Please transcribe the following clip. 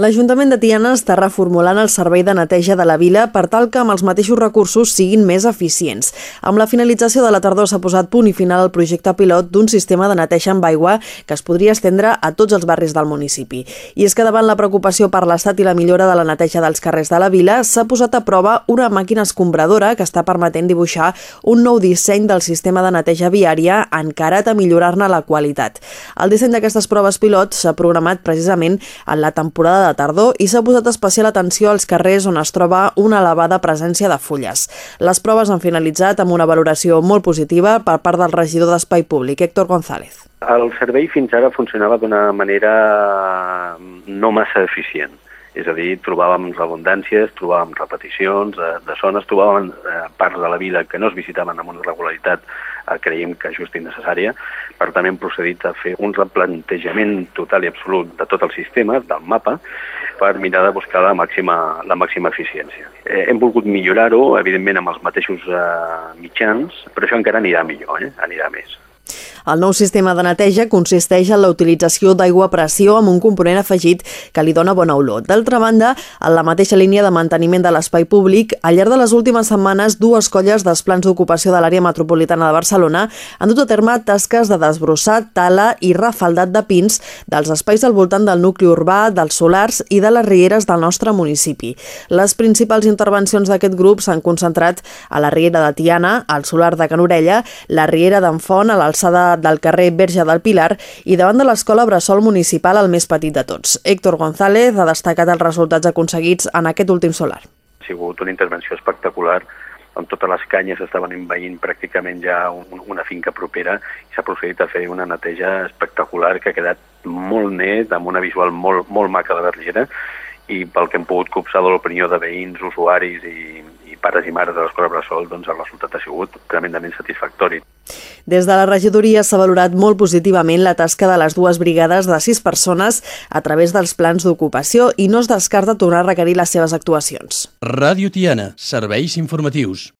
L'Ajuntament de Tiana està reformulant el servei de neteja de la vila per tal que amb els mateixos recursos siguin més eficients. Amb la finalització de la tardor s'ha posat punt i final al projecte pilot d'un sistema de neteja amb aigua que es podria estendre a tots els barris del municipi. I és que davant la preocupació per l'estat i la millora de la neteja dels carrers de la vila, s'ha posat a prova una màquina escombradora que està permetent dibuixar un nou disseny del sistema de neteja viària encarat a millorar-ne la qualitat. El disseny d'aquestes proves pilot s'ha programat precisament en la temporada de tardor i s'ha posat especial atenció als carrers on es troba una elevada presència de fulles. Les proves han finalitzat amb una valoració molt positiva per part del regidor d'Espai Públic, Héctor González. El servei fins ara funcionava d'una manera no massa eficient. És a dir, trobàvem redundàncies, trobàvem repeticions de, de zones, trobàvem eh, parts de la vida que no es visitaven amb una regularitat eh, creiem que just innecessària. Per tant, hem procedit a fer un replantejament total i absolut de tot el sistema, del mapa, per mirar de buscar la màxima, la màxima eficiència. Eh, hem volgut millorar-ho, evidentment, amb els mateixos eh, mitjans, però això encara anirà millor, eh? anirà més. El nou sistema de neteja consisteix en la utilització d'aigua a pressió amb un component afegit que li dona bona olor. D'altra banda, en la mateixa línia de manteniment de l'espai públic, al llarg de les últimes setmanes, dues colles dels plans d'ocupació de l'àrea metropolitana de Barcelona han dut a terme tasques de desbrossar, tala i refaldat de pins dels espais al voltant del nucli urbà, dels solars i de les rieres del nostre municipi. Les principals intervencions d'aquest grup s'han concentrat a la riera de Tiana, al solar de Can Orella, la riera d'en Font, a l'alçada del carrer Verge del Pilar i davant de l'escola Bressol Municipal, el més petit de tots. Héctor González ha destacat els resultats aconseguits en aquest últim solar. Ha sigut una intervenció espectacular on totes les canyes estaven envaint pràcticament ja un, una finca propera i s'ha procedit a fer una neteja espectacular que ha quedat molt net, amb una visual molt, molt maca de Vergera i pel que hem pogut copsar de l'opinió de veïns, usuaris i pares i mares de l'escola Bressol, doncs el resultat ha sigut tremendament satisfactori. Des de la regidoria s'ha valorat molt positivament la tasca de les dues brigades de sis persones a través dels plans d'ocupació i no es descarta tornar a requerir les seves actuacions. Ràdio Tiana, serveis informatius.